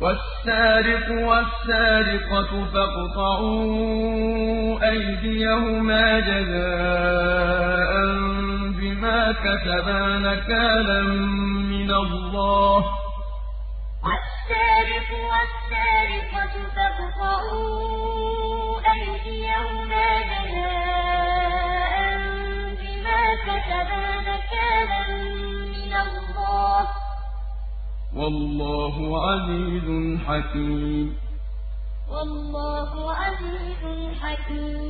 وَالسَّارِقُ وَالسَّارِقَةُ فَاقْطَعُوا أَيْدِيَهُمَا جَزَاءً بِمَا كَسَبَا نَكَالًا مِّنَ اللَّهِ ۗ. وَالسَّارِقُ وَالسَّارِقَةُ وَاللَّهُ عَزِيزٌ حَكِيمٌ. وَاللَّهُ عَزِيزٌ حَكِيمٌ.